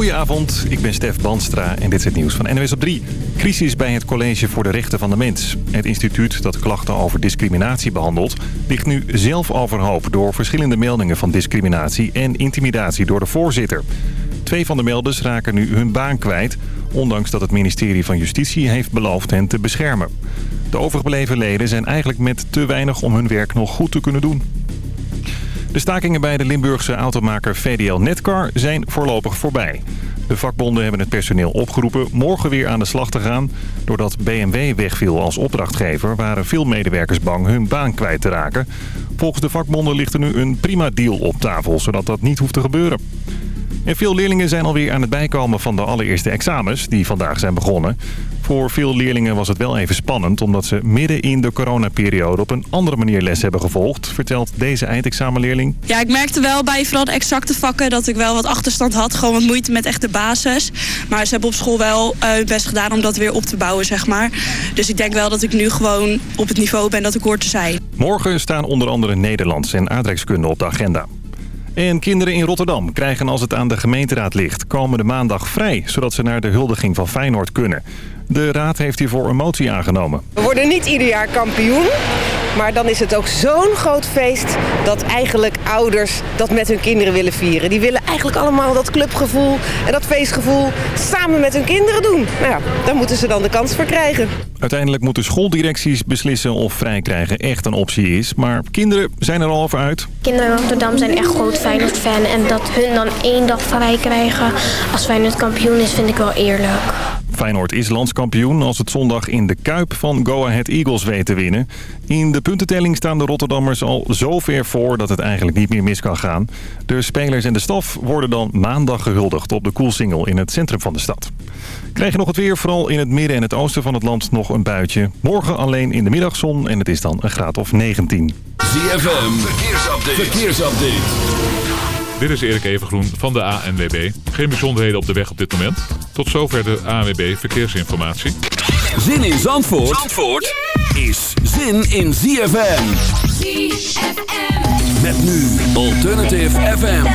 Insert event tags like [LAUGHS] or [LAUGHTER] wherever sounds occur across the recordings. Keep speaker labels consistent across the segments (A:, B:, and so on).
A: Goedenavond, ik ben Stef Banstra en dit is het nieuws van NWS op 3. Crisis bij het College voor de Rechten van de Mens. Het instituut dat klachten over discriminatie behandelt... ligt nu zelf overhoop door verschillende meldingen van discriminatie... en intimidatie door de voorzitter. Twee van de melders raken nu hun baan kwijt... ondanks dat het ministerie van Justitie heeft beloofd hen te beschermen. De overgebleven leden zijn eigenlijk met te weinig om hun werk nog goed te kunnen doen. De stakingen bij de Limburgse automaker VDL Netcar zijn voorlopig voorbij. De vakbonden hebben het personeel opgeroepen morgen weer aan de slag te gaan. Doordat BMW wegviel als opdrachtgever waren veel medewerkers bang hun baan kwijt te raken. Volgens de vakbonden ligt er nu een prima deal op tafel, zodat dat niet hoeft te gebeuren. En veel leerlingen zijn alweer aan het bijkomen van de allereerste examens die vandaag zijn begonnen. Voor veel leerlingen was het wel even spannend... omdat ze midden in de coronaperiode op een andere manier les hebben gevolgd... vertelt deze eindexamenleerling.
B: Ja, ik merkte wel bij vooral de exacte vakken dat ik wel wat achterstand had. Gewoon wat moeite met echt de basis. Maar ze hebben op school wel uh, hun best gedaan om dat weer op te bouwen, zeg maar. Dus ik denk wel dat ik nu gewoon op het niveau ben dat ik hoort te zijn.
A: Morgen staan onder andere Nederlands en aardrijkskunde op de agenda. En kinderen in Rotterdam krijgen als het aan de gemeenteraad ligt komende maandag vrij, zodat ze naar de huldiging van Feyenoord kunnen. De raad heeft hiervoor een motie aangenomen.
C: We worden niet ieder jaar kampioen. Maar dan is het ook zo'n groot feest dat eigenlijk ouders dat met hun kinderen willen vieren. Die willen eigenlijk allemaal dat clubgevoel en dat feestgevoel samen met hun kinderen doen. Nou ja, daar moeten ze dan de kans voor krijgen.
A: Uiteindelijk moeten schooldirecties beslissen of vrij krijgen echt een optie is. Maar kinderen zijn er al over uit.
D: Kinderen in Rotterdam zijn echt groot Feyenoord-fan. En dat hun dan één dag vrij krijgen als Feyenoord kampioen is, vind ik wel eerlijk.
A: Feyenoord is landskampioen als het zondag in de Kuip van Go Ahead Eagles weet te winnen. In de puntentelling staan de Rotterdammers al zo ver voor dat het eigenlijk niet meer mis kan gaan. De spelers en de staf worden dan maandag gehuldigd op de Koelsingel in het centrum van de stad. Krijg je nog het weer, vooral in het midden en het oosten van het land nog een buitje. Morgen alleen in de middagzon en het is dan een graad of 19.
E: ZFM, verkeersupdate. verkeersupdate.
F: Dit is Erik Evengroen van de ANWB. Geen bijzonderheden op de weg op dit moment. Tot zover de ANWB Verkeersinformatie.
E: Zin in Zandvoort, Zandvoort is zin in ZFM. ZFM. Met nu Alternative FM.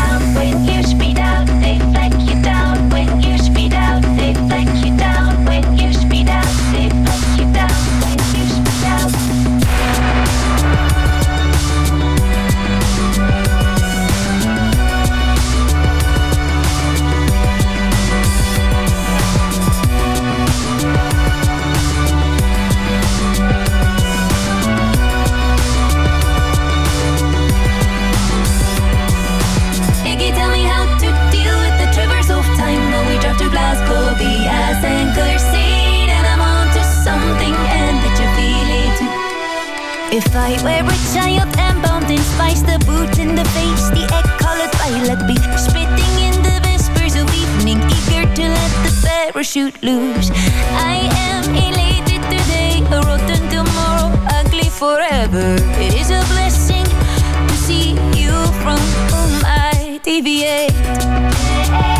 G: If I were a child and bound in spice The boot in the face, the egg-colored violet be Spitting in the whispers of evening Eager to let the parachute loose. I am elated today, a rotten tomorrow Ugly forever, it is a blessing To see you from
H: my TV8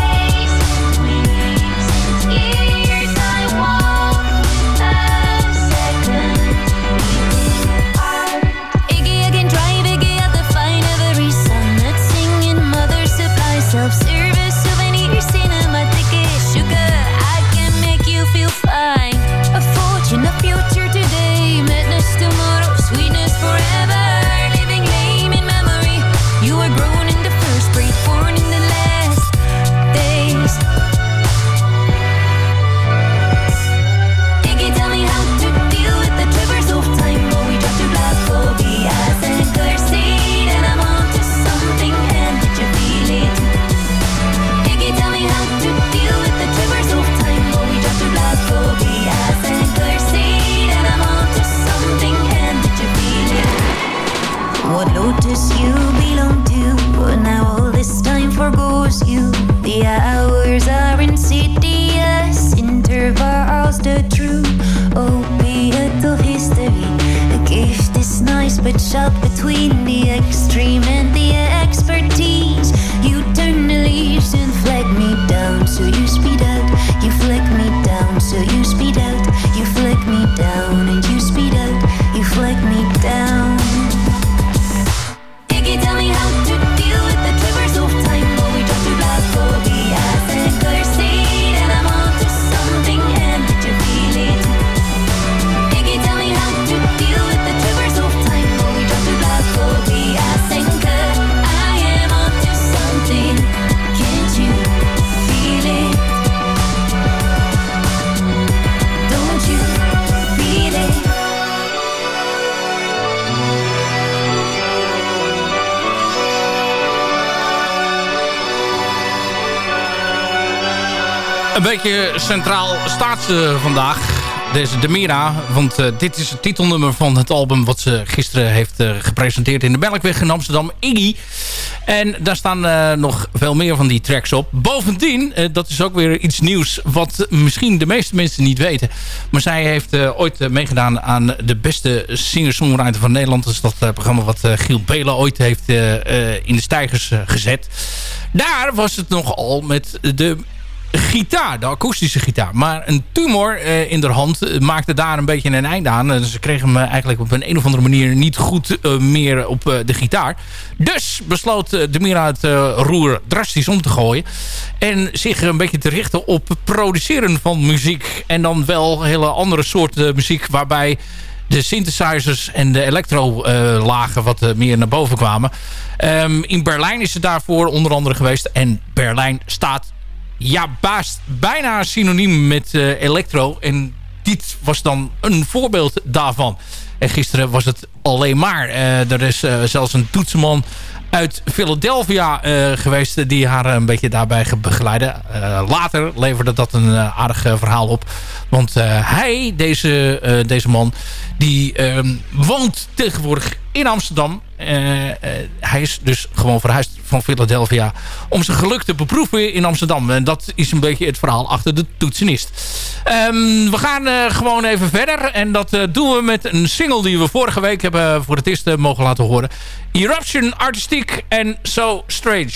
H: centraal staat ze vandaag. Deze Demira, want uh, dit is het titelnummer van het album... wat ze gisteren heeft uh, gepresenteerd in de Melkweg in Amsterdam, Iggy. En daar staan uh, nog veel meer van die tracks op. Bovendien, dat is ook weer iets nieuws... wat misschien de meeste mensen niet weten. Maar zij heeft ooit meegedaan aan de beste singer-songwriter van Nederland. Dat is dat programma wat Giel Belen ooit heeft in de stijgers gezet. Daar was het nogal met de gitaar, de akoestische gitaar. Maar een tumor uh, in de hand eh, maakte daar een beetje een einde aan. Uh, ze kregen hem eigenlijk op een, een of andere manier niet goed meer op de gitaar. Dus besloot de Mira het roer drastisch om te gooien. En zich een beetje te richten op produceren van muziek. En dan wel hele andere soorten muziek waarbij de synthesizers en de electro-lagen wat meer naar boven kwamen. Um, in Berlijn is het daarvoor onder andere geweest. En Berlijn staat ja, baast bijna synoniem met uh, elektro. En dit was dan een voorbeeld daarvan. En gisteren was het alleen maar. Uh, er is uh, zelfs een toetsenman uit Philadelphia geweest... die haar een beetje daarbij begeleidde. later leverde dat een aardig verhaal op. Want hij, deze, deze man, die ehm, woont tegenwoordig in Amsterdam. Uh, uh, hij is dus gewoon verhuisd van Philadelphia om zijn geluk te beproeven in Amsterdam. En dat is een beetje het verhaal achter de toetsenist. Um, we gaan uh, gewoon even verder. En dat doen we met een single die we vorige week hebben voor het eerst mogen laten horen. Eruption Artistiek en So Strange.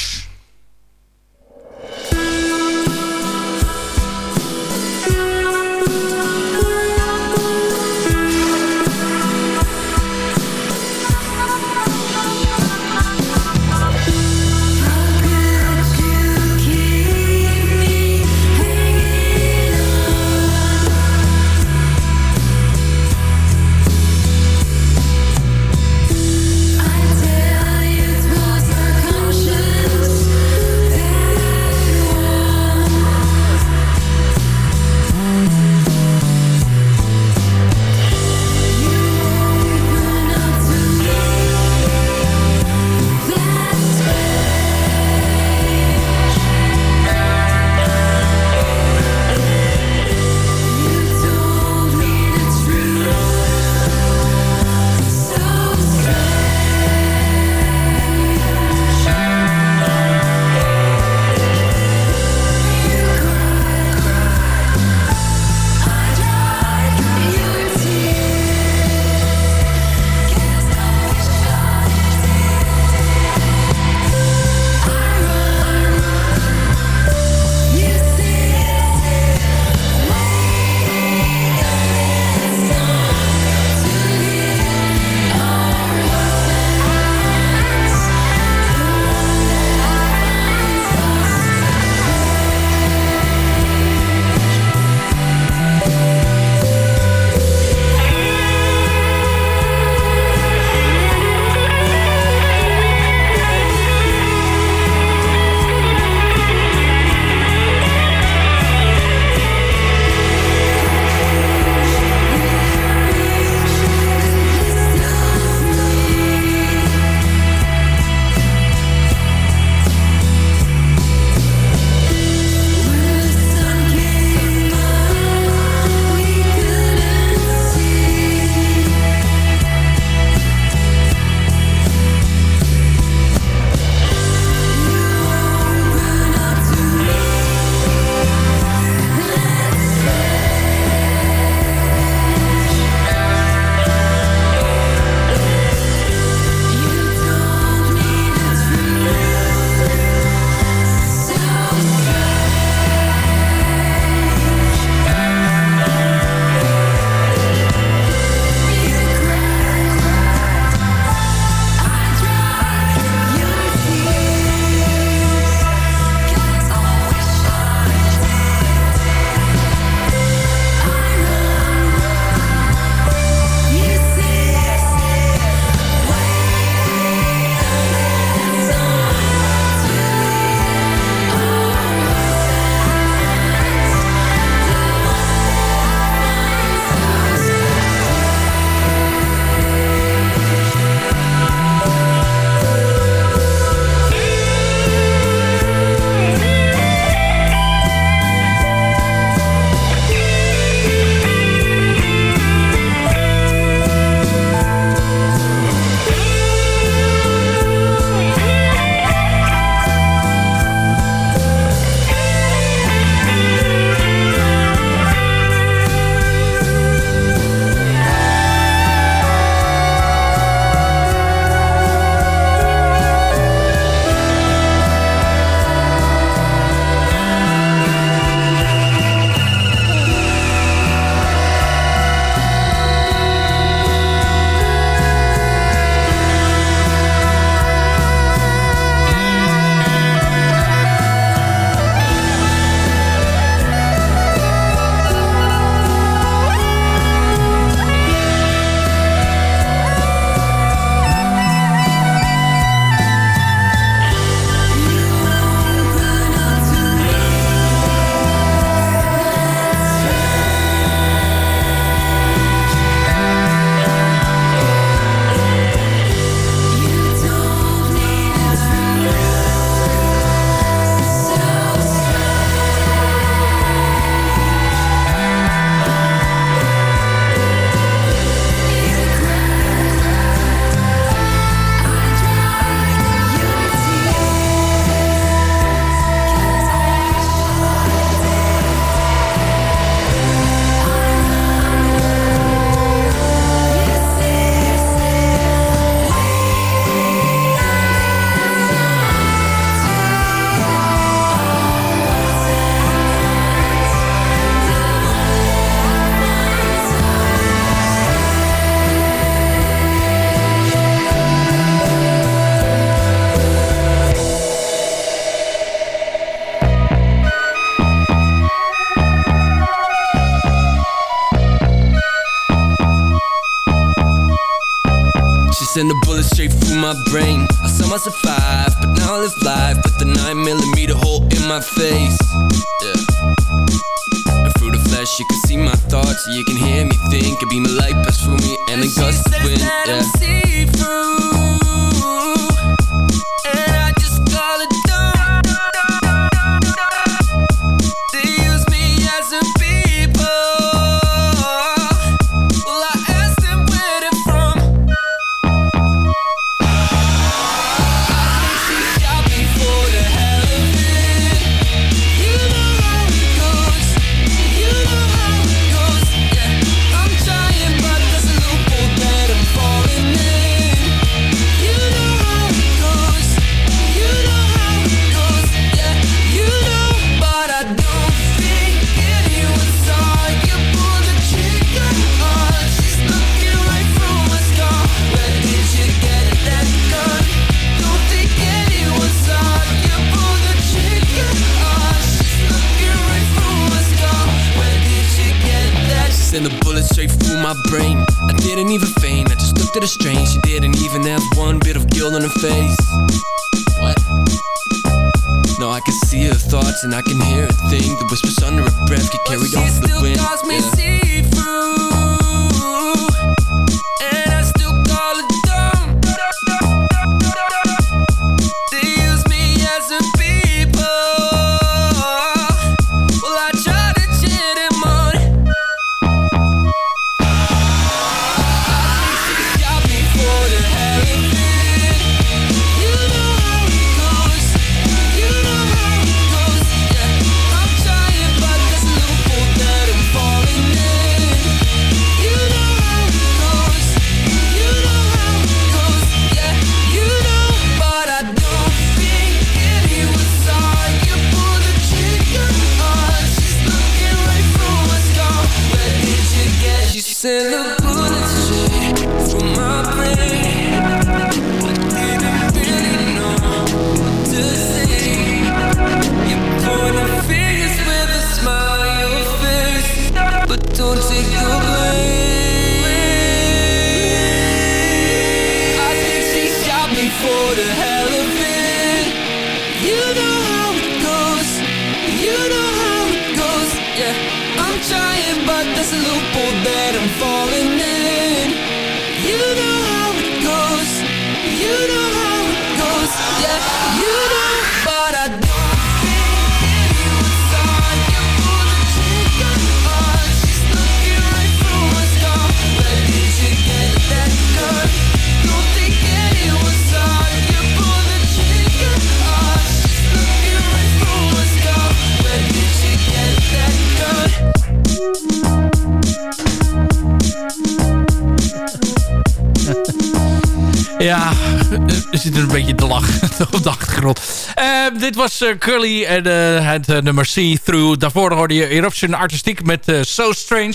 H: Er zit een beetje te lachen [LAUGHS] op de achtergrond. Uh, dit was uh, Curly en uh, het nummer See Through. Daarvoor hoorde je Eruption Artistiek met So Strange.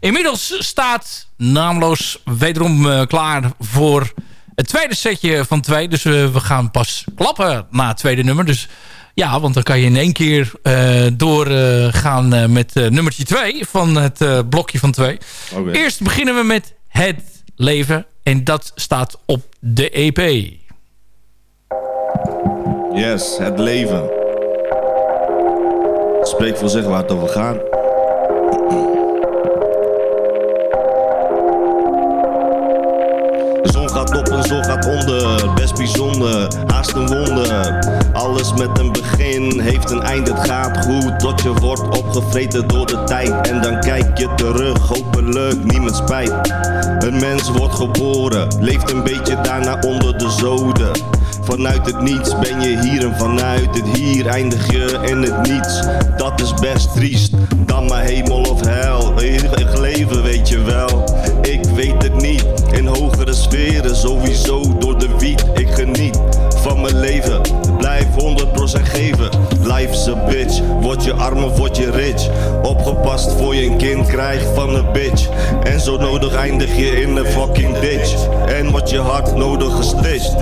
H: Inmiddels staat naamloos wederom klaar voor het tweede setje van twee. Dus we gaan pas klappen na het tweede nummer. Dus ja, want dan kan je in één keer doorgaan met nummertje twee van het blokje van twee.
I: Okay.
H: Eerst beginnen we met het leven. En dat staat op de EP.
I: Yes, het leven. Spreek voor zich waar het over gaat. De zon gaat op en zon gaat onder. Best bijzonder, haast een wonder. Alles met een begin heeft een eind. Het gaat goed tot je wordt opgevreten door de tijd. En dan kijk je terug, hopelijk niemand spijt. Een mens wordt geboren, leeft een beetje daarna onder de zoden. Vanuit het niets ben je hier en vanuit het hier eindig je in het niets. Dat is best triest, dan maar hemel of hel. Eeuwig leven weet je wel, ik weet het niet. In hogere sferen, sowieso door de wiet. Ik geniet van mijn leven, blijf 100% geven. Life's a bitch, word je arm of word je rich. Opgepast voor je een kind krijgt van een bitch. En zo nodig eindig je in een fucking ditch. En wordt je hart nodig gestitcht.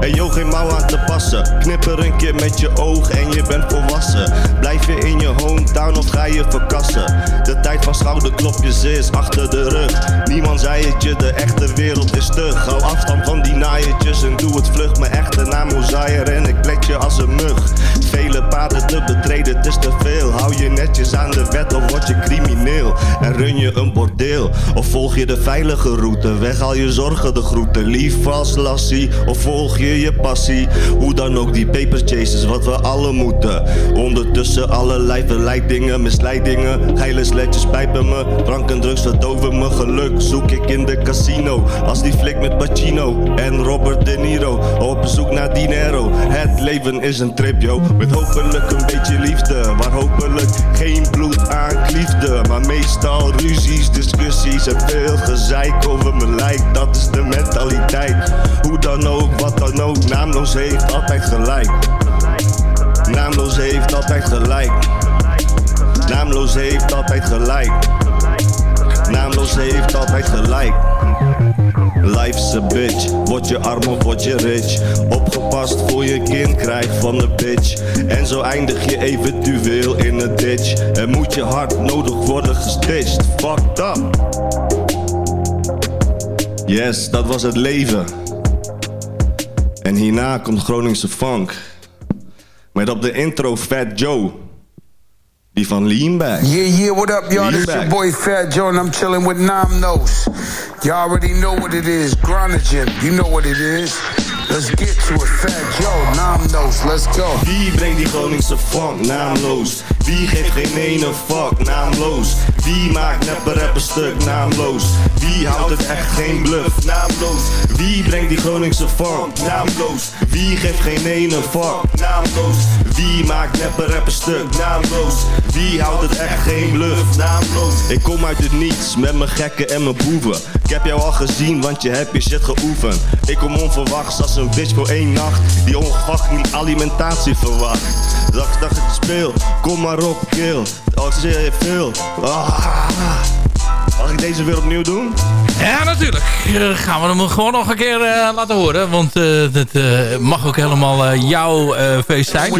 I: En yo, geen mouw aan te passen. Knipper een keer met je oog en je bent volwassen. Blijf je in je hometown of ga je verkassen? De tijd van schouderklopjes is achter de rug. Niemand zei het je, de echte wereld is stug. Hou afstand van die naaiertjes en doe het vlug. Mijn echte naam Ozair en ik plek je als een mug. Vele paden te betreden, het is te veel. Hou je netjes aan de wet of word je crimineel. En run je een bordeel of volg je de veilige route. Weg al je zorgen, de groeten. Lief als lassie of volg je je passie. Hoe dan ook die paper chases, wat we alle moeten. Ondertussen allerlei verleidingen, misleidingen. Geile sletjes pijpen me, drank en drugs verdoven me geluk. Zoek ik in de casino, als die flik met Pacino en Robert De Niro. Op zoek naar dinero, het leven is een trip yo. Met hopelijk een beetje liefde, waar hopelijk geen bloed aan kliefde. Maar meestal ruzies, discussies en veel gezeik over mijn lijk. Dat is de mentaliteit. Hoe dan ook, wat dan ook, naamloos heeft altijd gelijk. Naamloos heeft altijd gelijk. Naamloos heeft altijd gelijk. Naamloos heeft altijd gelijk. Life's a bitch, word je arm of word je rich. Opgepast voor je kind krijgt van de bitch. En zo eindig je eventueel in een ditch. En moet je hart nodig worden gestitcht. Fucked up. Yes, dat was het leven. En hierna komt Groningse funk. Met op de intro Fat Joe. Die van Leanback.
J: Yeah, yeah, what up, y'all? This your boy Fat Joe, and I'm chilling with Nam Nose. Y'all already know what it is. Groningen, you know what it is. Let's get to it, Fat Joe, Nam Nose, let's go.
I: Wie brengt die Groningse funk naamloos? Wie geeft geen ene fuck naamloos? Wie maakt rapper stuk naamloos? Wie houdt het echt geen bluff naamloos? Wie brengt die Groningse funk naamloos? Wie geeft geen ene fuck naamloos? Wie maakt rapper stuk naamloos? Wie houdt het echt geen bluff? Ik kom uit het niets met mijn gekken en mijn boeven. Ik heb jou al gezien, want je hebt je shit geoefend. Ik kom onverwachts als een bitch voor één nacht die ongewacht alimentatie verwacht. Dacht, dacht ik speel, kom maar op, kill. Oh, ik zeg je veel. Ah. Mag ik deze weer opnieuw doen?
H: Ja, natuurlijk. Eh, gaan we hem gewoon nog een keer eh, laten horen. Want eh dat eh, mag ook helemaal eh, jouw eh, feest zijn.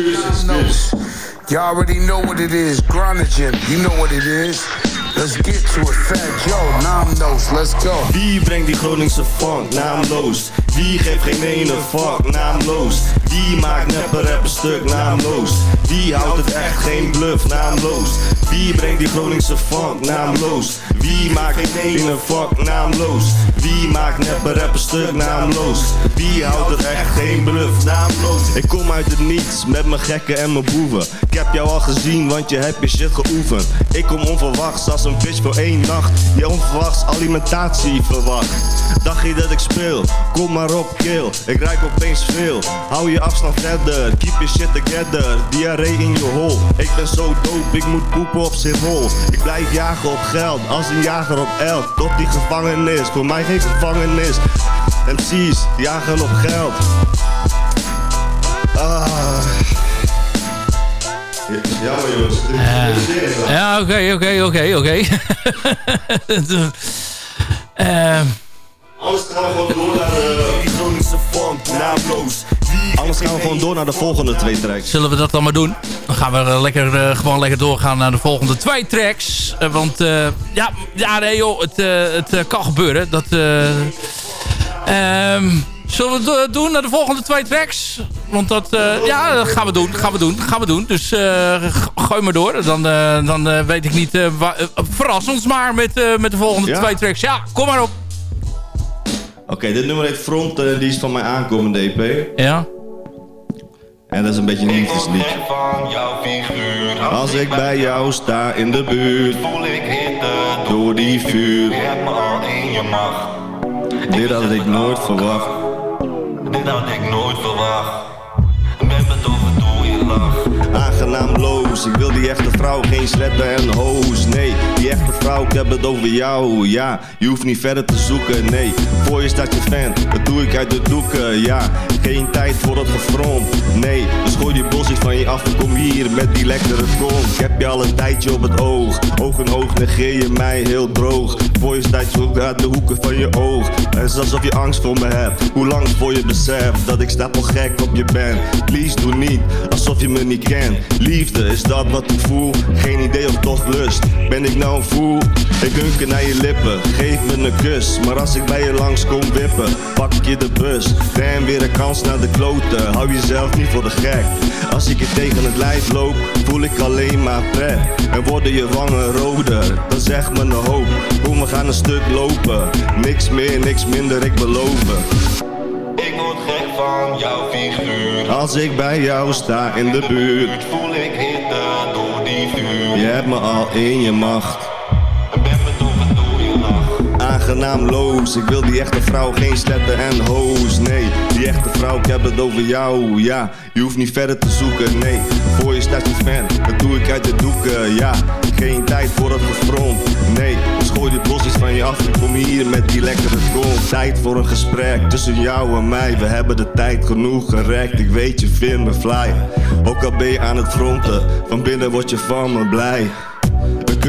J: Y'all already know what it is. Groningen, you know what it is. Let's get to it, Fat Joe, Nam Nose, let's go.
I: Wie brengt die Groningse funk naamloos? Wie geeft geen ene fuck naamloos? Wie maakt neppe rapper stuk naamloos? Wie houdt het echt geen bluff naamloos? Wie brengt die Groningse funk naamloos? Wie maakt geen ene fuck naamloos? Wie maakt neppe stuk naamloos? Wie houdt het echt geen bluff naamloos? Ik kom uit het niets met mijn gekken en mijn boeven. Ik heb jou al gezien, want je hebt je shit geoefend. Ik kom onverwachts als een bitch voor één nacht. Die onverwachts alimentatie verwacht. Dacht je dat ik speel? Kom maar op, kill. Ik ruik opeens veel. Hou je afstand verder, keep your shit together. Diarree in je hol. Ik ben zo dope, ik moet poepen op Schiphol. Ik blijf jagen op geld, als een jager op elk. Tot die gevangenis, voor mij geen gevangenis. MC's jagen op geld. Ah. Jammer jongens.
H: Ja, oké, oké, oké, oké. [LAUGHS]
I: Anders gaan we gewoon door naar de Groningse funk, naamloos. Anders gaan we gewoon door naar de volgende twee tracks.
H: Zullen we dat dan maar doen? Dan gaan we eh, lekker, eh, gewoon lekker doorgaan naar de volgende twee tracks. Eh, want eh, ja, ja, nee joh, het, eh, het kan gebeuren. Dat, eh, ehm, zullen we het do- doen naar de volgende twee tracks? Want dat, eh, ja, dat gaan we doen, gaan we doen, gaan we doen. Dus eh, gooi maar door. Dan, eh, dan eh, weet ik niet, verras ons maar met, eh, met de volgende
I: Ja.
H: twee tracks. Ja, kom maar op.
I: Oké, dit nummer heet Front en die is van mijn aankomende EP.
H: Ja.
I: En dat is een beetje een liefdeslied. Als ik bij jou sta in de buurt, voel ik hitte door die vuur. Je hebt me al in je macht. Dit had ik nooit verwacht.
K: Dit had ik nooit verwacht. Je lach.
I: Aangenaamloos, ik wil die echte vrouw, geen sletten en hoos. Nee, die echte vrouw, ik heb het over jou. Ja, je hoeft niet verder te zoeken. Nee, voor je staat je fan, dat doe ik uit de doeken. Ja, geen tijd voor het gefront. Nee, dus gooi die bosjes van je af en kom hier met die lekkere kont. Ik heb je al een tijdje op het oog. Oog in oog negeer je mij heel droog. Voor je staat je ook uit de hoeken van je oog. Het is alsof je angst voor me hebt. Hoe lang voor je beseft dat ik stapel gek op je ben. Please doe niet alsof je me niet kent. Liefde, is dat wat ik voel? Geen idee of toch lust. Ben ik nou een fool? Ik hunker naar je lippen, geef me een kus. Maar als ik bij je langs kom wippen, pak je de bus. Dan weer een kans naar de kloten. Hou jezelf niet voor de gek. Als ik je tegen het lijf loop, voel ik alleen maar pret. En worden je wangen roder, dan zeg me een hoop. Kom, we gaan een stuk lopen. Niks meer, niks minder, ik beloof het.
K: Van jouw figuur.
I: Als ik bij jou sta in de buurt,
K: Voel ik hitte door die vuur.
I: je hebt me al in je macht.
K: Ik ben betoverd door je lach.
I: Aangenaamloos, ik wil die echte vrouw, geen sletten en hoos. Nee, die echte vrouw, ik heb het over jou. Ja, je hoeft niet verder te zoeken. Nee, voor je staat je fan, dat doe ik uit de doeken. Ja, geen tijd voor het gefront. Nee, gooi die bosjes van je af en kom hier met die lekkere kont. Tijd voor een gesprek tussen jou en mij. We hebben de tijd genoeg gerekt. Ik weet, je vindt me fly. Ook al ben je aan het fronten, van binnen word je van me blij.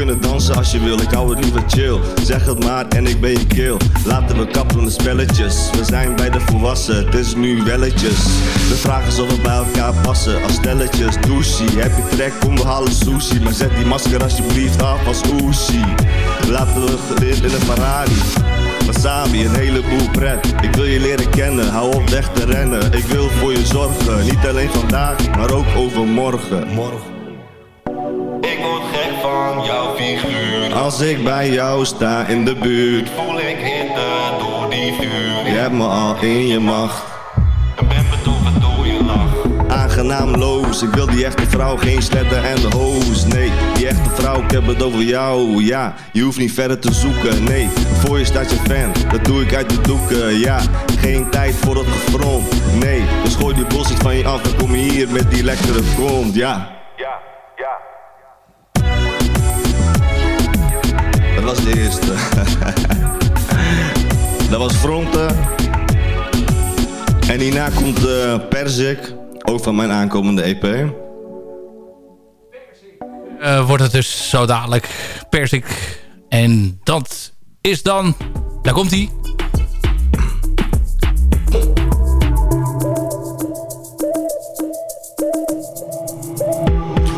I: Kunnen dansen als je wil, ik hou het liever chill. Zeg het maar en ik ben je keel. Laten we kappen de spelletjes. We zijn bij de volwassen, het is nu welletjes. De vraag is of we bij elkaar passen. Als stelletjes, douchie. Heb je trek, kom we halen sushi. Maar zet die masker alsjeblieft af als Oeshi. Laten we geleerd in een Ferrari. Wasabi, een heleboel pret. Ik wil je leren kennen, hou op weg te rennen. Ik wil voor je zorgen, niet alleen vandaag, maar ook overmorgen. Morgen.
K: Van jouw figuur.
I: Als ik bij jou sta in de buurt,
K: Voel ik hitte door die vuur.
I: je hebt me al in je macht.
K: Ik ben betoverd door je lach.
I: Aangenaamloos, ik wil die echte vrouw, geen sletten en hoos. Nee, die echte vrouw, ik heb het over jou. Ja, je hoeft niet verder te zoeken. Nee, voor je staat je fan, dat doe ik uit de doeken. Ja, geen tijd voor het gefront. Nee, dus gooi die bullshit van je af en kom hier met die lekkere kont. Ja,
K: ja.
I: De eerste. [LAUGHS] Dat was Fronten. En hierna komt uh, Perzik, ook van mijn aankomende EP.
H: Eh, wordt het dus zo dadelijk persik. En dat is dan... Daar komt hij.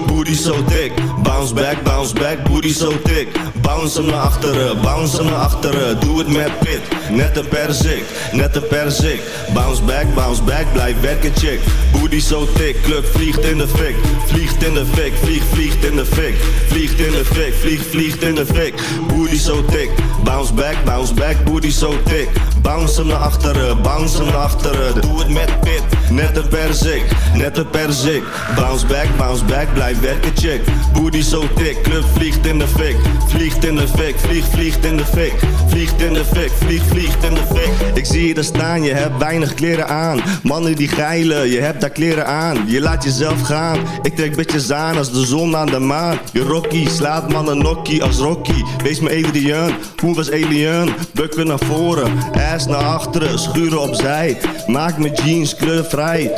I: Booty so thick, bounce back, bounce back, booty so thick. Bounce naar achteren, bounce naar achteren. Doe het met pit, net een perzik, net een perzik. Bounce back, bounce back, blijf werken chick. Booty so thick, club vliegt in de fik. Vliegt in de fik, vlieg, vliegt in de fik. Vliegt in de fik, vlieg, vliegt in de fik. Booty so thick, bounce back, bounce back, booty so thick. Bounce naar achteren, bounce naar achteren. Doe het met pit, net een perzik, net een perzik. Bounce back, bounce back, blijf werken chick. Booty so thick, club vliegt in de fik. Vliegt in de fik, vlieg, vliegt in de fik. Vliegt in de fik, vlieg, vliegt in de fik. Ik zie je daar staan, je hebt weinig kleren aan. Mannen die geilen, je hebt daar kleren aan. Je laat jezelf gaan, ik trek bitches aan als de zon aan de maan. Je Rocky slaat mannen nokkie als Rocky. Wees me Adrian, voel was alien. Bukken naar voren, ass naar achteren, schuren opzij. Maak mijn jeans kleurvrij.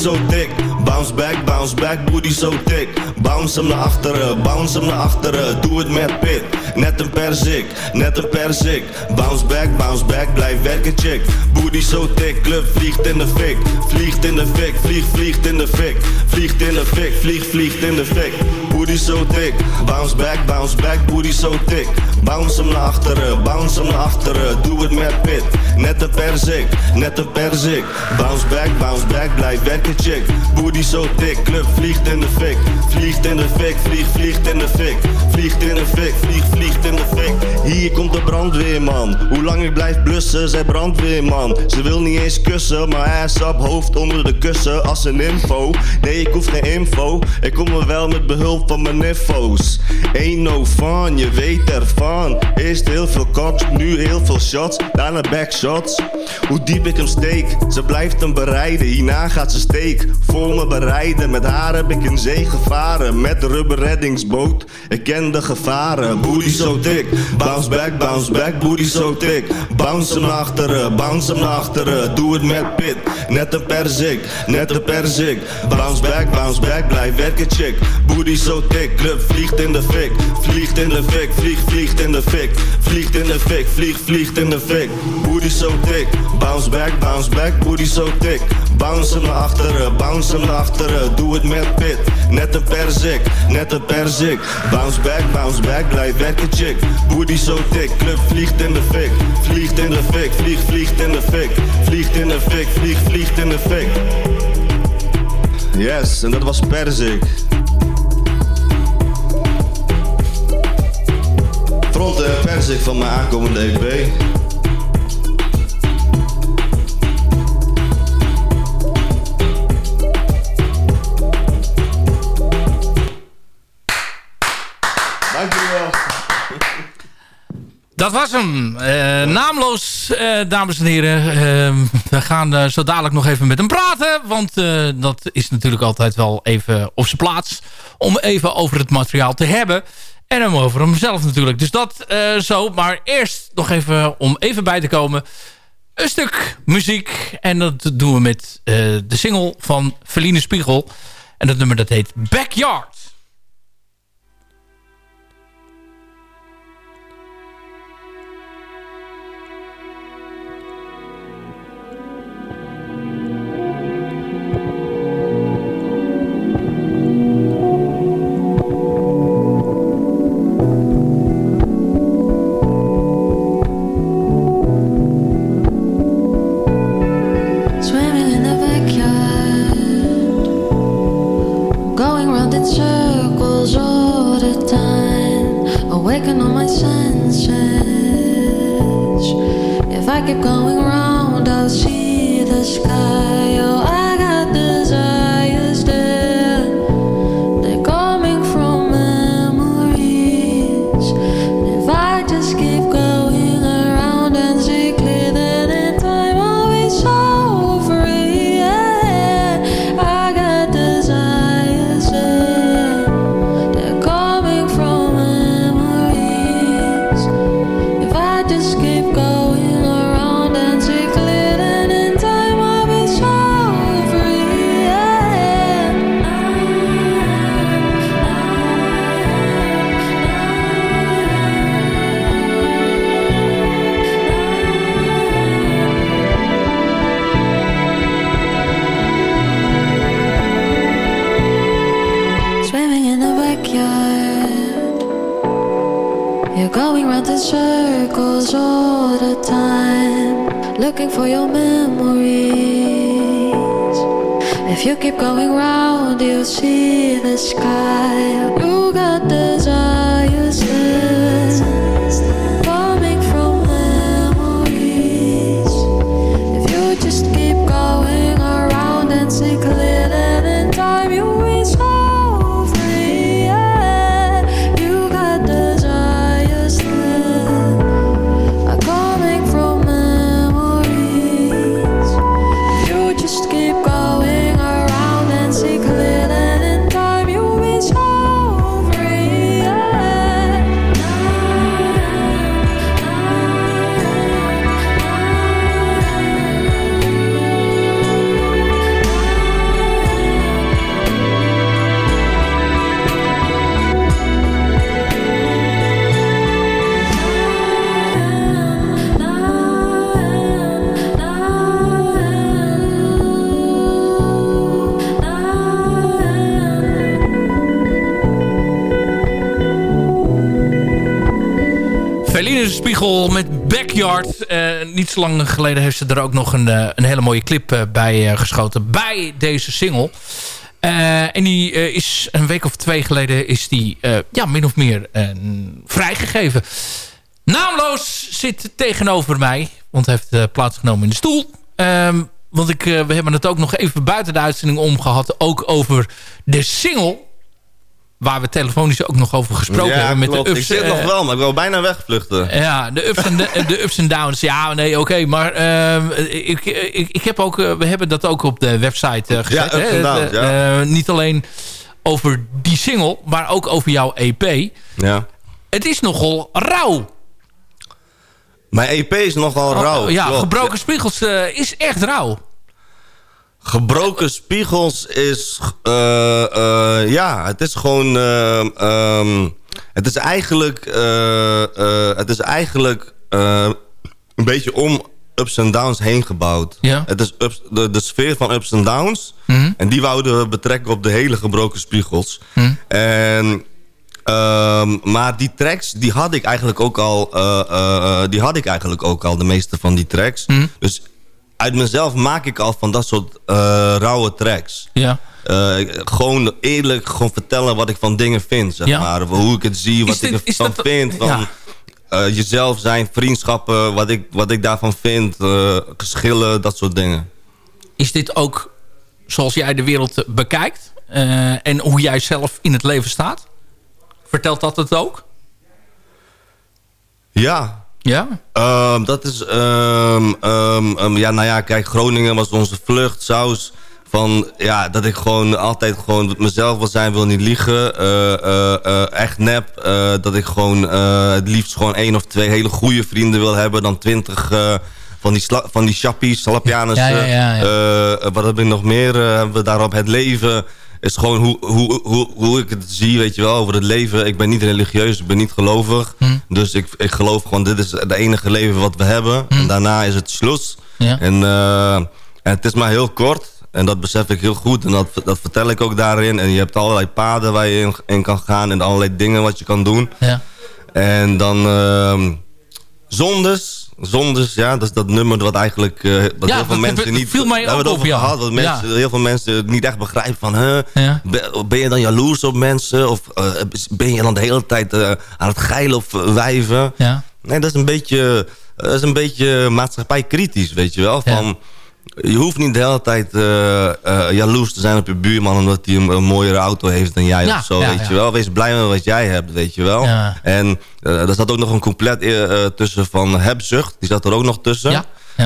I: So thick, bounce back, bounce back, booty so thick. Bounce hem naar achteren, bounce hem naar achteren. Doe het met pit, net een perzik, net een perzik. Bounce back, bounce back, blijf werken chick. Booty so thick, club vliegt in de fik. Vliegt in de fik, vlieg, vliegt in de fik. Vliegt in de fik, vlieg, vliegt in de fik. Booty so thick, bounce back, bounce back, booty so thick. Bounce hem naar achteren, bounce hem naar achteren. Doe het met pit, net een perzik, net een perzik. Bounce back, bounce back, blijf werken chick. Booty zo dik, club vliegt in de fik. Vliegt in de fik, vlieg, vliegt in de fik. Vliegt in de fik, vlieg, vliegt in de fik. Hier komt de brandweerman. Hoe lang ik blijf blussen, zij brandweerman. Ze wil niet eens kussen, maar ass op hoofd onder de kussen als een info. Nee, ik hoef geen info. Ik kom er wel met behulp van mijn info's. Ain't no fun, je weet ervan. Eerst heel veel koks, nu heel veel shots. Daarna backshots. Hoe diep ik hem steek, ze blijft hem bereiden. Hierna gaat ze steek voor me bereiden. Met haar heb ik in zee gevaren. Met de rubber reddingsboot. Ik ken de gevaren. Booty zo dik. Bounce back, bounce back. Booty zo dik. Bounce hem achteren, bounce hem achteren. Doe het met pit. Net een perzik, net een perzik. Bounce back, bounce back. Blijf werken, chick. Booty zo dik. Club vliegt in de fik. Vliegt in de fik. Vlieg, vliegt in de fik. Vliegt in de fik. Vlieg, vliegt in de fik. Booty zo dik. Bounce back, bounce back. Booty zo dik. Bounce hem achteren, bounce hem naar Doe het met pit. Net een perzik, net een perzik. Bounce back, bounce back. Blijf werken, chick. Booty zo dik. Club vliegt in de fik. Vliegt in de fik. Vlieg, vliegt in de fik. Vliegt in de fik. Vlieg, vliegt in de fik. Yes, en dat was perzik. Front en perzik van mijn aankomende EP.
H: Dat was hem. Eh, naamloos, eh, dames en heren. Eh, we gaan zo dadelijk nog even met hem praten. Want dat is natuurlijk altijd wel even op zijn plaats. Om even over het materiaal te hebben. En hem over hemzelf natuurlijk. Dus dat zo. Maar eerst nog even om even bij te komen. Een stuk muziek. En dat doen we met de single van Feline Spiegel. En dat nummer dat heet Backyard.
L: Looking for your memories.
H: Niet zo lang geleden heeft ze er ook nog een, eh, een hele mooie clip eh, bij eh, geschoten. Bij deze single. En die is een week of twee geleden is die ja, min of meer vrijgegeven. Naamloos zit tegenover mij, want hij heeft plaatsgenomen in de stoel. Ehm, want ik, we hebben het ook nog even buiten de uitzending omgehad. Ook over de single. Waar we telefonisch ook nog over gesproken
I: ja,
H: hebben. Met
I: klopt.
H: de ups,
I: ik zit
H: eh,
I: nog wel, maar ik wil bijna wegvluchten.
H: ja, de ups en, de, [LAUGHS] de ups en downs. Ja, nee, oké. maar ehm, ik, ik, ik heb ook, eh, we hebben dat ook op de website eh, gezet.
I: Ja, ups
H: hè?
I: en downs, ja.
H: eh, niet alleen over die single, maar ook over jouw EP.
I: Ja.
H: Het is nogal rauw.
I: Mijn EP is nogal rauw.
H: Oh, ja,
I: klopt.
H: gebroken spiegels eh, is echt rauw.
I: Gebroken spiegels is... eh, eh, ja, het is gewoon... eh, ehm, het is eigenlijk... het is eigenlijk een beetje om ups en downs heen gebouwd.
H: Ja.
I: Het is ups, de, de sfeer van ups en downs.
H: Mhm.
I: En die wouden we betrekken op de hele gebroken spiegels.
H: Mhm.
I: En... ehm, maar die tracks, die had ik eigenlijk ook al... die had ik eigenlijk ook al, de meeste van die tracks.
H: Mhm.
I: Dus uit mezelf maak ik al van dat soort eh, rauwe tracks.
H: Ja.
I: Eh, gewoon eerlijk gewoon vertellen wat ik van dingen vind, zeg
H: Ja.
I: maar. Hoe ik het zie, wat
H: dit-
I: ik ervan
H: dat-
I: vind. Van,
H: ja.
I: eh, jezelf zijn, vriendschappen, wat ik, wat ik daarvan vind. geschillen, dat soort dingen.
H: Is dit ook zoals jij de wereld bekijkt? en hoe jij zelf in het leven staat? Vertelt dat het ook?
I: Ja.
H: Ja?
I: Ehm, dat is... ehm, ehm, ja, nou ja, kijk, Groningen was onze vlucht, saus. Van, ja, dat ik gewoon altijd gewoon mezelf wil zijn, wil niet liegen. eh, eh, eh, echt nep. dat ik gewoon het liefst gewoon één of twee hele goede vrienden wil hebben... dan twintig van die, van die chappies, salapianus.
H: Ja, ja, ja,
I: wat heb ik nog meer? hebben we daarop het leven is gewoon hoe, hoe, hoe, hoe ik het zie, weet je wel, over het leven. Ik ben niet religieus, ik ben niet gelovig.
H: Hm.
I: Dus ik, ik geloof gewoon, dit is het enige leven wat we hebben. En daarna is het slus.
H: Hm. Ja.
I: En, eh, en het is maar heel kort. En dat besef ik heel goed. En dat, dat vertel ik ook daarin. En je hebt allerlei paden waar je in, in kan gaan. En allerlei dingen wat je kan doen.
H: Ja.
I: En dan ehm zondes. Zondes, ja, dat is dat nummer wat eigenlijk eh, wat
H: Ja,
I: heel veel mensen niet...
H: viel mij
I: daar
H: ook
I: over
H: op, ja.
I: gehad. Dat mensen,
H: Ja.
I: heel veel mensen niet echt begrijpen van... Huh, ben, ben je dan jaloers op mensen? Of eh, ben je dan de hele tijd eh, aan het geilen of wijven?
H: Ja.
I: Nee, dat is een beetje, dat is een beetje maatschappijkritisch, weet je wel. Van, Je hoeft niet de hele tijd eh, jaloers te zijn op je buurman... omdat hij een, een mooiere auto heeft dan jij
H: Ja,
I: of zo,
H: ja,
I: weet
H: ja.
I: je wel. Wees blij met wat jij hebt, weet je wel. En eh er zat ook nog een compleet tussen van hebzucht. Die zat er ook nog tussen.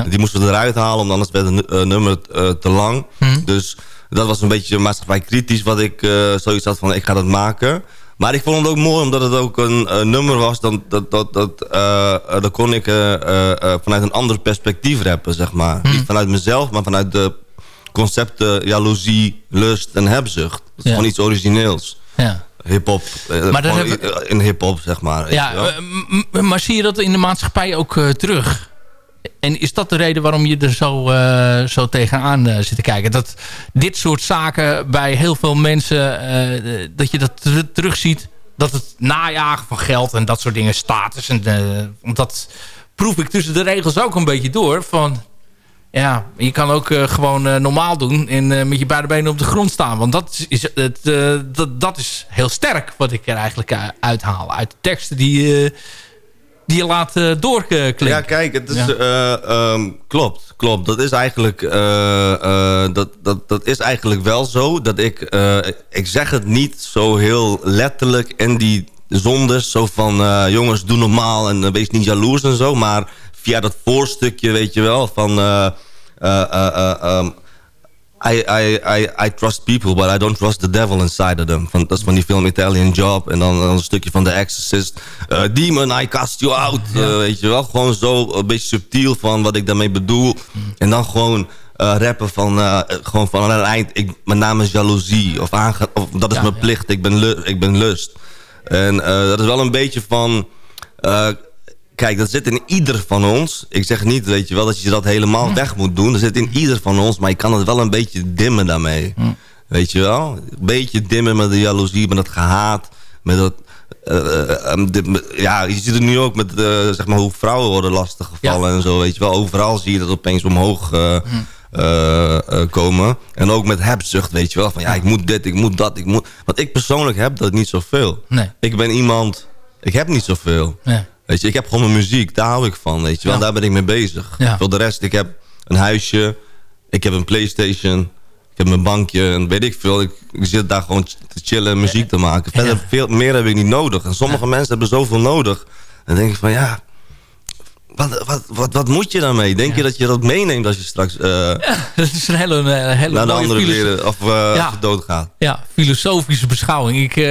I: Die moesten we eruit halen, want anders werd het nu- nummer te lang.
H: Mhm.
I: Dus dat was een beetje maatschappijkritisch wat ik zoiets had van ik ga dat maken. Maar ik vond het ook mooi omdat het ook een nummer was. Dan, dat, dat, dat, eh, kon ik eh, eh, vanuit een ander perspectief rappen, zeg maar.
H: Mhm.
I: Niet vanuit mezelf, maar vanuit de concepten jaloezie, lust en hebzucht. Dat is
H: Ja.
I: gewoon iets origineels.
H: Ja.
I: Hip-hop. in hip-hop, zeg maar.
H: Ja, maar zie je dat in de maatschappij ook terug? En is dat de reden waarom je er zo, eh, zo tegenaan eh, zit te kijken? Dat dit soort zaken bij heel veel mensen, eh, dat je dat ter- terugziet... dat het najagen van geld en dat soort dingen status... En, dat proef ik tussen de regels ook een beetje door. Van, ja, je kan ook gewoon normaal doen en met je beide benen op de grond staan. Want dat is, het, dat, dat is heel sterk wat ik er eigenlijk uithaal. Uit de teksten die, die je laat doorklinken.
I: Ja, kijk, het is,
H: Ja.
I: eh, ehm, klopt, klopt. Dat is eigenlijk, eh, dat, dat, dat is eigenlijk wel zo. Dat ik, ik zeg het niet zo heel letterlijk en die zondes. Zo van, jongens, doe normaal en wees niet jaloers en zo. Maar via dat voorstukje, weet je wel, van... eh, eh, eh, eh, ehm, I, I, I, I trust people, but I don't trust the devil inside of them. Van, dat is van die film Italian Job. En dan, dan een stukje van The Exorcist. Eh, Demon, I cast you out. Eh, weet je wel, gewoon zo een beetje subtiel van wat ik daarmee bedoel. En dan gewoon eh, rappen van, gewoon van aan het eind. Ik, mijn naam is jaloezie. Of, aange, of dat is
H: Ja,
I: mijn
H: ja.
I: plicht, ik ben, ik ben lust. En dat is wel een beetje van... Kijk, dat zit in ieder van ons. Ik zeg niet, weet je wel, dat je dat helemaal weg moet doen. Dat zit in ieder van ons, maar je kan het wel een beetje dimmen daarmee. Weet je wel? Een beetje dimmen met de jaloezie, met dat gehaat. Met dat... eh, eh, eh, ja, je ziet het nu ook met zeg maar hoe vrouwen worden lastiggevallen en zo. Weet je wel, overal zie je dat opeens omhoog komen. En ook met hebzucht, weet je wel. Van ja, ik moet dit, ik moet dat, ik moet... Want ik persoonlijk heb dat niet zoveel.
H: Nee.
I: Ik ben iemand... Ik heb niet zoveel.
H: Nee.
I: Weet je, ik heb gewoon mijn muziek. Daar hou ik van, weet je wel.
H: Ja.
I: Daar ben ik mee bezig.
H: Ja.
I: Voor de rest, ik heb een huisje. Ik heb een Playstation. Ik heb mijn bankje. En weet ik veel. Ik, ik zit daar gewoon te chillen en muziek te maken. Verder, veel meer heb ik niet nodig. En sommige mensen hebben zoveel nodig. Dan denk ik van, ja... Wat, wat, wat, wat moet je daarmee? Denk je dat je dat meeneemt als je straks eh, [LAUGHS]
H: Dat is een hele, een hele
I: naar de andere wereld of eh,
H: Ja.
I: doodgaat?
H: Ja, filosofische beschouwing. Ik, eh,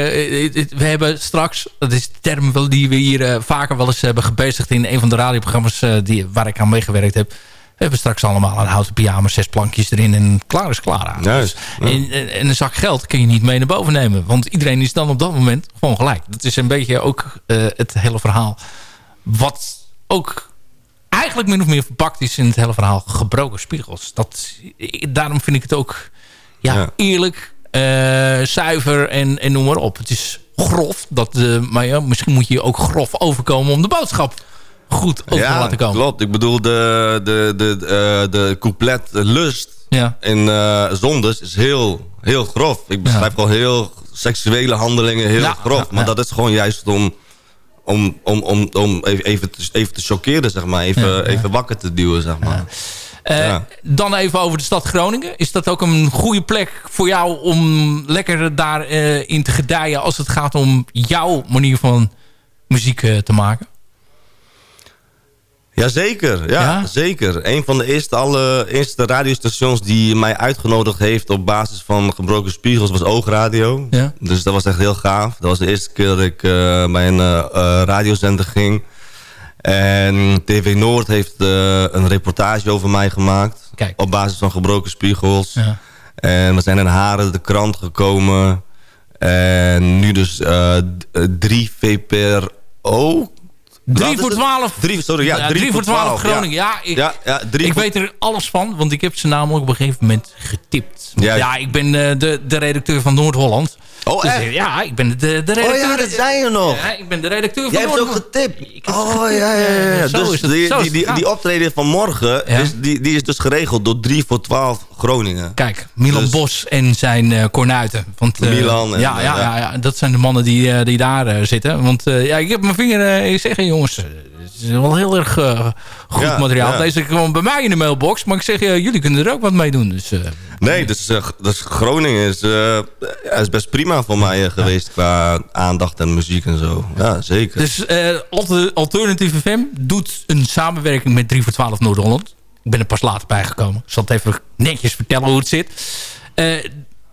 H: we hebben straks, dat is de term die we hier eh, vaker wel eens hebben gebezigd in een van de radioprogramma's eh, die, waar ik aan meegewerkt heb. We hebben straks allemaal een houten pyjama, zes plankjes erin en klaar is klaar aan.
I: Juist, ja.
H: En, en- en een zak geld kun je niet mee naar boven nemen. Want iedereen is dan op dat moment gewoon gelijk. Dat is een beetje ook eh, het hele verhaal. Wat ook eigenlijk min of meer verpakt is in het hele verhaal gebroken spiegels. Dat, daarom vind ik het ook ja,
I: Ja.
H: eerlijk, eh, zuiver en, en noem maar op. Het is grof, dat, eh, maar ja, misschien moet je ook grof overkomen om de boodschap goed over te laten komen.
I: klopt. Ik bedoel, de, de, de, eh, de couplet lust
H: Ja.
I: in eh Zondes is heel, heel grof. Ik beschrijf gewoon heel seksuele handelingen, heel grof. maar dat is gewoon juist om, om, om, om, om even, even, te, even te zeg maar. Even,
H: Ja, ja.
I: even wakker te duwen, zeg maar.
H: Eh. Dan even over de stad Groningen. Is dat ook een goede plek voor jou om lekker daarin in in te gedijen... als het gaat om jouw manier van muziek eh, te maken?
I: Jazeker, ja,
H: Ja?
I: zeker. Een van de eerste, alle, eerste radiostations die mij uitgenodigd heeft op basis van gebroken spiegels was Oogradio.
H: Ja.
I: Dus dat was echt heel gaaf. Dat was de eerste keer dat ik eh, bij een eh, radiozender ging. En TV Noord heeft een reportage over mij gemaakt.
H: Kijk.
I: Op basis van gebroken spiegels.
H: Ja.
I: En we zijn in Haren de krant gekomen. En nu dus d- 3 VPRO.
H: 3
I: Wat
H: voor
I: is het?
H: 12.
I: Drie, sorry, ja, 3
H: voor 12 Groningen. Ja, ik,
I: ja, ja, drie
H: ik
I: voor-
H: weet er alles van, want ik heb ze namelijk op een gegeven moment getipt.
I: Ja,
H: Ja, ik ben eh, de, de redacteur van Noord-Holland.
I: Oh,
H: Dus,
I: echt?
H: ja, ik ben de, de redacteur.
I: Oh ja, dat zei je nog.
H: Ja, ik ben de redacteur van
I: Jij hebt ook getipt. Oh ja, ja, ja. Dus die, die, die, die optreden van morgen, is, die, die is dus geregeld door 3 voor 12 Groningen.
H: Kijk, Milan
I: Dus-
H: Bos en zijn eh kornuiten. Want, eh,
I: Milan en,
H: ja, ja,
I: eh,
H: ja.
I: ja.
H: ja, dat zijn de mannen die, eh, die daar eh, zitten. Want eh, ja, ik heb mijn vinger eh, zeggen, jongens, eh, het is wel heel erg eh, goed
I: Ja,
H: materiaal.
I: ja.
H: Deze kwam bij mij in de mailbox, maar ik zeg, eh, jullie kunnen er ook wat mee doen. Dus, eh,
I: Nee, dus, eh, dus Groningen is, eh, is best prima voor mij eh, geweest qua aandacht en muziek en zo. Ja, zeker.
H: Dus eh, Alter- Alternative FM doet een samenwerking met 3 voor 12 Noord-Holland. Ik ben er pas later bijgekomen. Ik zal het even netjes vertellen hoe het zit. Eh,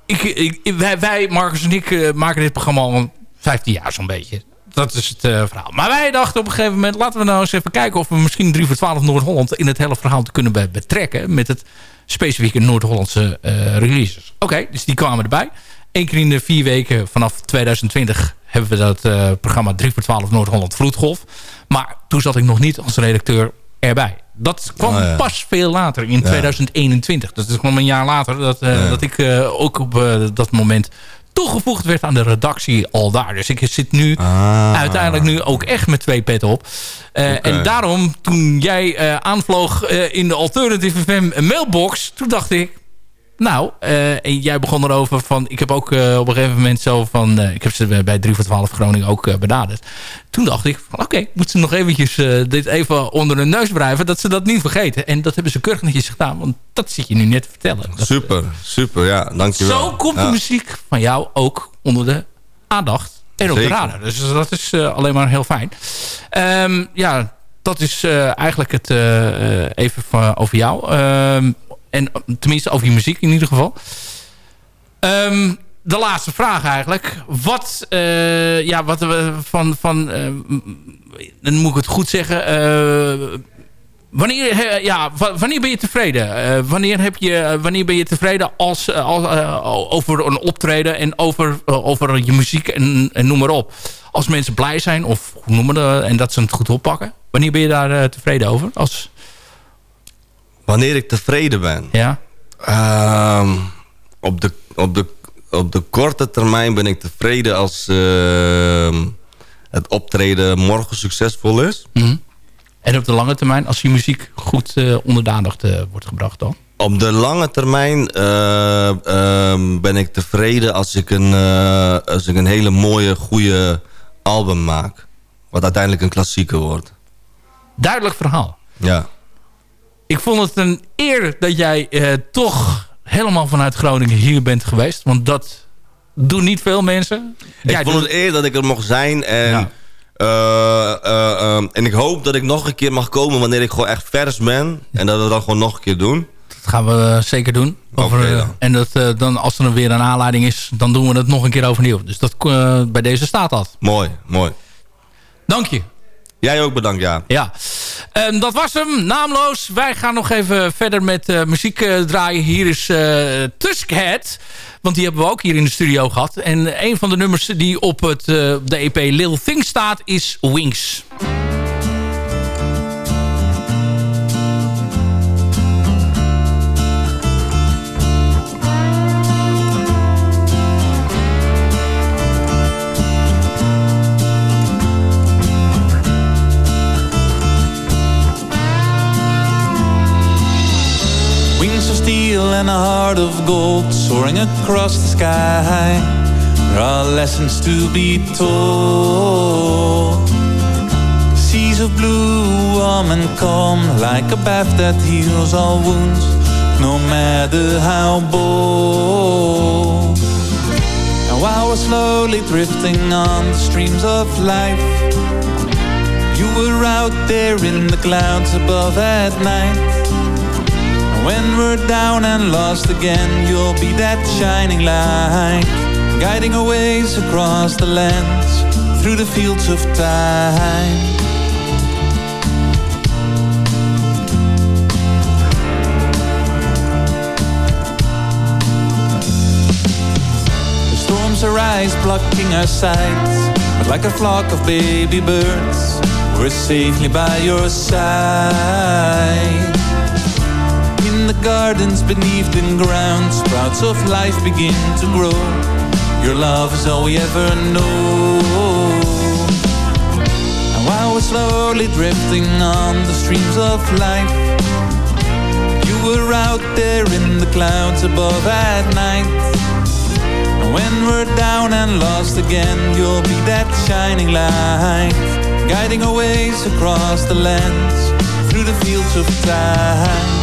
H: ik, ik, wij, wij, Marcus en ik, eh, maken dit programma al 15 jaar zo'n beetje. Dat is het eh, verhaal. Maar wij dachten op een gegeven moment... laten we nou eens even kijken of we misschien 3 voor 12 Noord-Holland... in het hele verhaal te kunnen be- betrekken... met het specifieke Noord-Hollandse releases. Oké, dus die kwamen erbij. Eén keer in de vier weken vanaf 2020 hebben we dat programma 3 voor 12 Noord-Holland Vloedgolf. Maar toen zat ik nog niet als redacteur erbij. Dat kwam
I: Oh, ja.
H: pas veel later, in 2021. Dat is kwam een jaar later dat, eh, dat ik eh, ook op eh, dat moment toegevoegd werd aan de redactie al daar. Dus ik zit nu
I: Ah.
H: uiteindelijk nu ook echt met twee petten op. En daarom, toen jij aanvloog in de Alternative FM mailbox... toen dacht ik, nou, eh, en jij begon erover van... ik heb ook eh, op een gegeven moment zo van... eh, ik heb ze bij 3 voor 12 Groningen ook benaderd. Toen dacht ik van oké, moeten ze nog eventjes dit even onder hun neus wrijven... dat ze dat niet vergeten. En dat hebben ze keurig netjes gedaan. Want dat zit je nu net te vertellen. Dat-
I: Super, super, ja, dankjewel.
H: zo komt de muziek van jou ook onder de aandacht en op de radar. Dus dat is alleen maar heel fijn. Ehm, ja, dat is eigenlijk het even van, over jou. Ehm, en eh, tenminste over je muziek in ieder geval. Ehm, de laatste vraag eigenlijk. Wat, eh, ja, wat we van, van eh, dan moet ik het goed zeggen. eh, Wanneer, eh, ja, wa- wanneer ben je tevreden? Eh, wanneer, heb je, eh, wanneer ben je tevreden als, eh, als, eh, over een optreden en over, eh, over je muziek en, noem maar op? Als mensen blij zijn of hoe noemen dat, en dat ze het goed oppakken. Wanneer ben je daar eh, tevreden over? Als,
I: Wanneer ik tevreden ben?
H: ja?
I: Ehm, op, de, op, de, op de korte termijn ben ik tevreden als ehm, het optreden morgen succesvol is.
H: Mhm. En op de lange termijn, als je muziek goed onder de aandacht eh, wordt gebracht dan?
I: Op de lange termijn eh, ehm, ben ik tevreden als ik, een, als ik een hele mooie, goede album maak. Wat uiteindelijk een klassieker wordt.
H: Duidelijk verhaal.
I: Ja.
H: Ik vond het een eer dat jij eh, toch helemaal vanuit Groningen hier bent geweest. Want dat doen niet veel mensen.
I: Ik
H: Jij
I: vond
H: doet-
I: het eer dat ik er mocht zijn. En, eh, eh, ehm, en ik hoop dat ik nog een keer mag komen wanneer ik gewoon echt vers ben. En dat we dat gewoon nog een keer doen.
H: Dat gaan we zeker doen. Over,
I: Oké dan.
H: en dat, eh, dan, als er dan weer een aanleiding is, dan doen we het nog een keer overnieuw. Dus dat, bij deze staat dat.
I: Mooi, mooi.
H: Dank je.
I: Jij ook bedankt, ja.
H: Ja, en dat was hem. Naamloos. Wij gaan nog even verder met eh, muziek eh, draaien. Hier is eh Tuskhead. Want die hebben we ook hier in de studio gehad. En een van de nummers die op het, de EP Lil Thing staat is. Wings
M: and a heart of gold soaring across the sky. There are lessons to be told. Seas of blue, warm and calm, like a bath that heals all wounds, no matter how bold. And while we're slowly drifting on the streams of life, you were out there in the clouds above at night. When we're down and lost again, you'll be that shining light, guiding our ways across the lands, through the fields of time. The storms arise, blocking our sights, but like a flock of baby birds, we're safely by your side. Gardens beneath the ground, sprouts of life begin to grow. Your love is all we ever know. And while we're slowly drifting on the streams of life, you were out there in the clouds above at night. And when we're down and lost again, you'll be that shining light, guiding our ways across the lands, through the fields of time.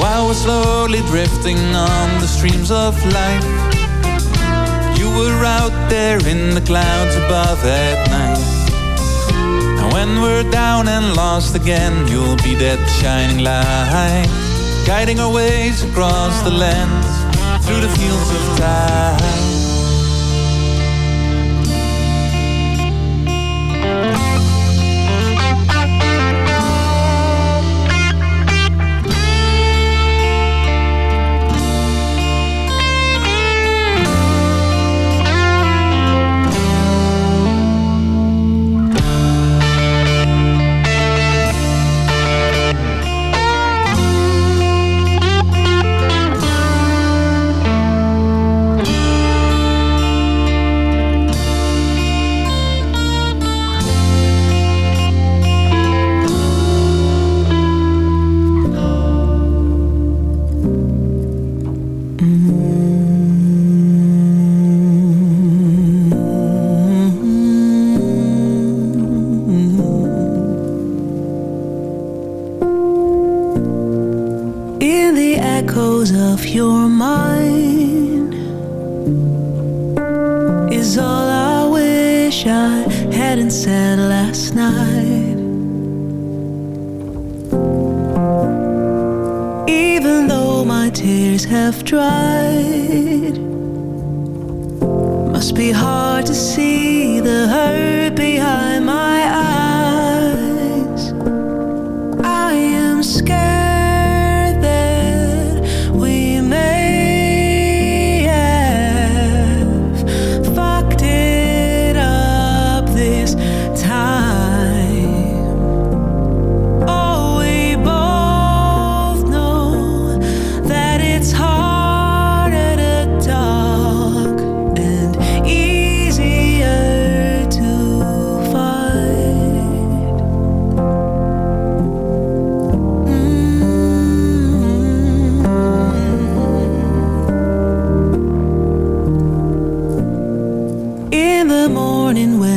M: While we're slowly drifting on the streams of life, you were out there in the clouds above at night. And when we're down and lost again, you'll be that shining light, guiding our ways across the lands, through the fields of time.
H: morning when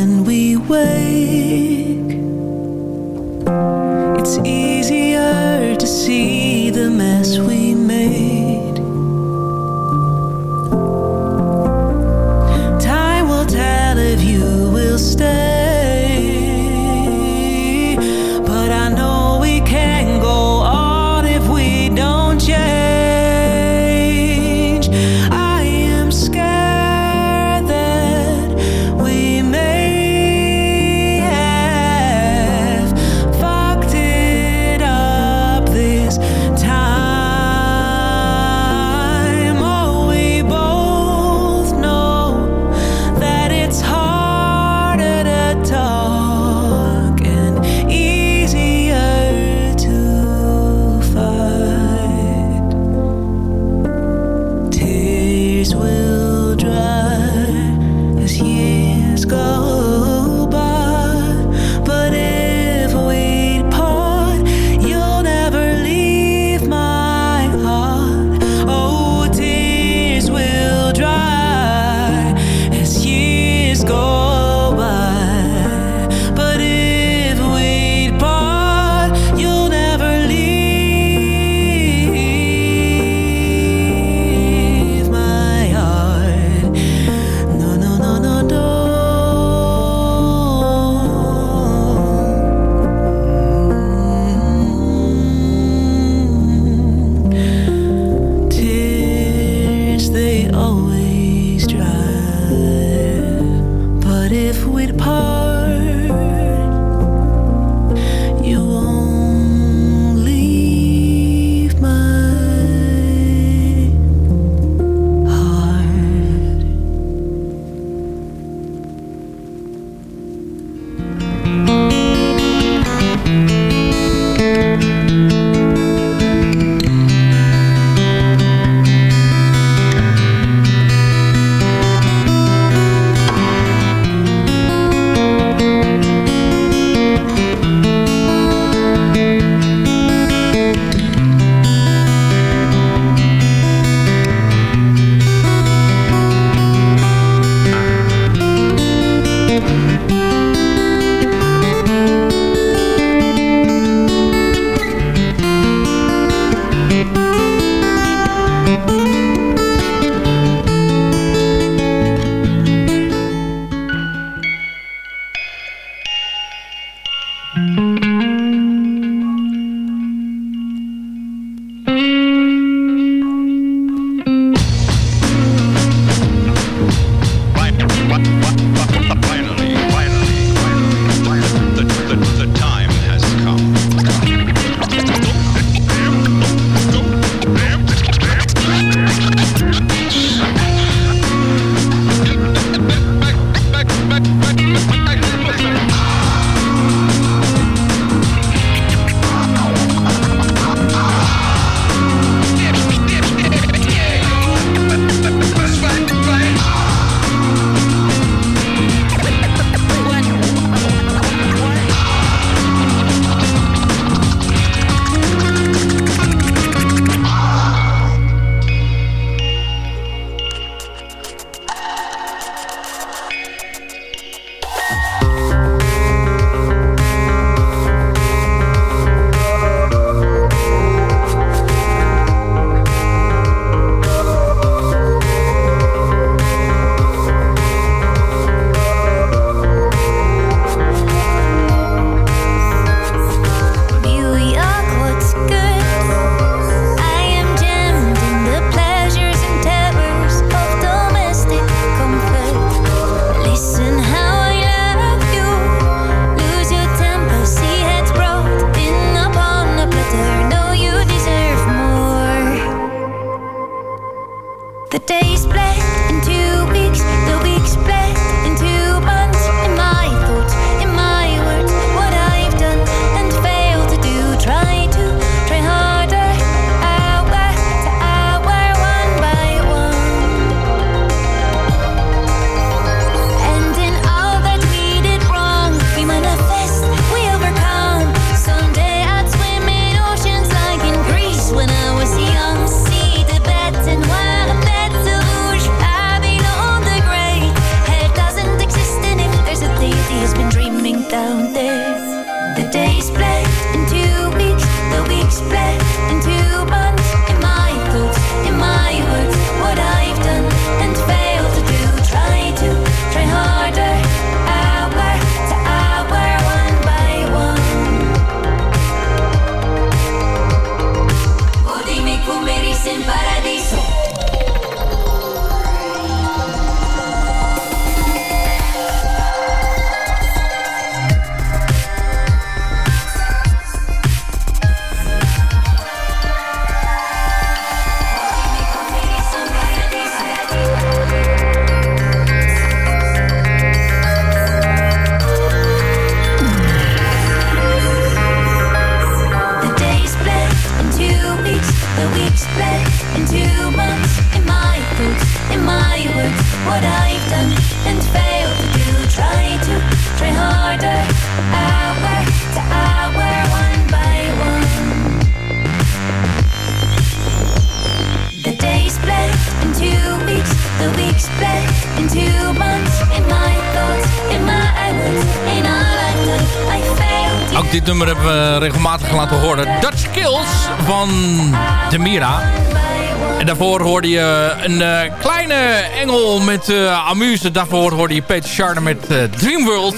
H: daarvoor hoorde je een eh, kleine engel met eh, amuse. Daarvoor hoorde je Peter Charner met eh, Dreamworld.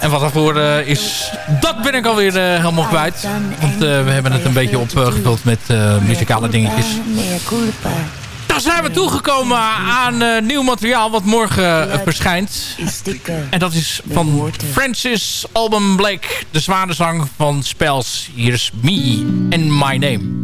H: En wat daarvoor is, dat ben ik alweer helemaal kwijt. Want we hebben het een beetje opgevuld met muzikale dingetjes. Dan zijn we toegekomen aan nieuw materiaal wat morgen verschijnt. En dat is van Francis Alban Blake, de zwanenzang van Spells. Hier is Me and My Name.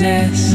N: possess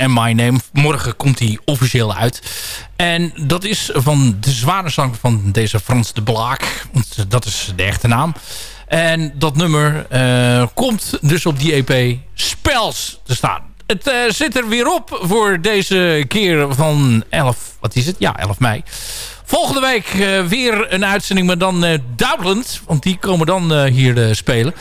N: and My
H: Name. Morgen komt hij officieel uit. En dat is van de zware zang van deze Frans de Blaak. Dat is de echte naam. En dat nummer eh, komt dus op die EP Spels te staan. Het eh, zit er weer op voor deze keer van 11, wat is het? Ja, 11 mei. Volgende week eh, weer een uitzending, maar dan uh, Duitsland. Want die komen dan hier spelen.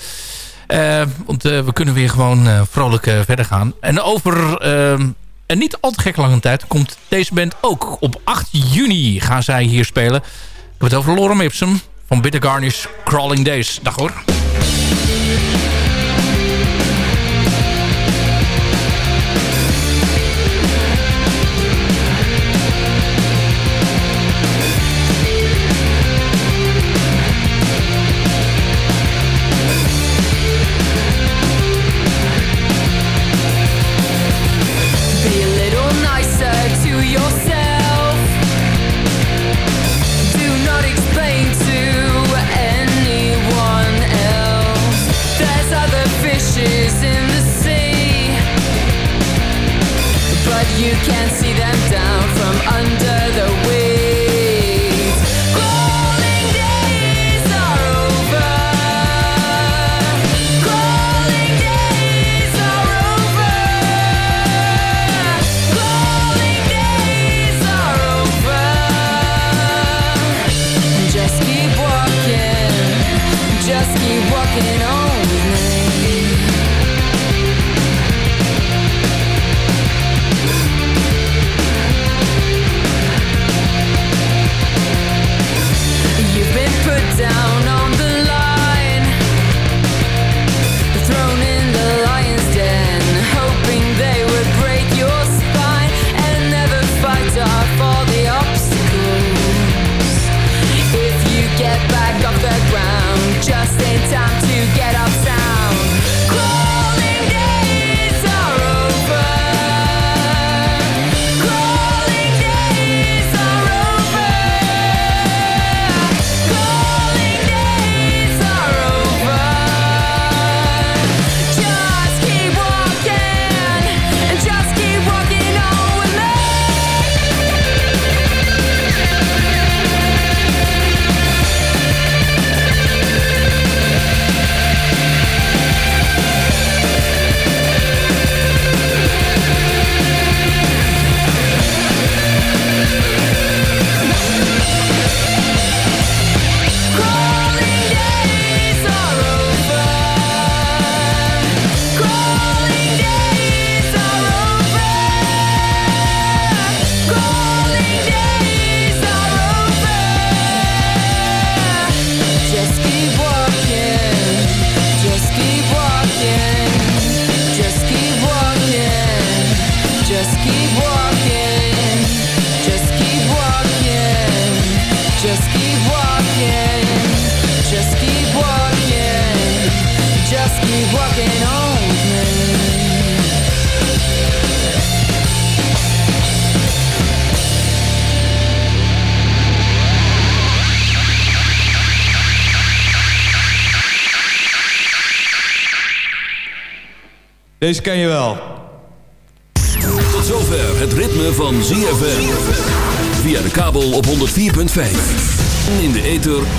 H: Eh, want eh, we kunnen weer gewoon eh, vrolijk verder gaan. En over eh, een niet al te gek lange tijd komt deze band ook. Op 8 juni gaan zij hier spelen. Ik heb het over Lorem Ipsum van Bitter Garnish Crawling Days. Dag hoor.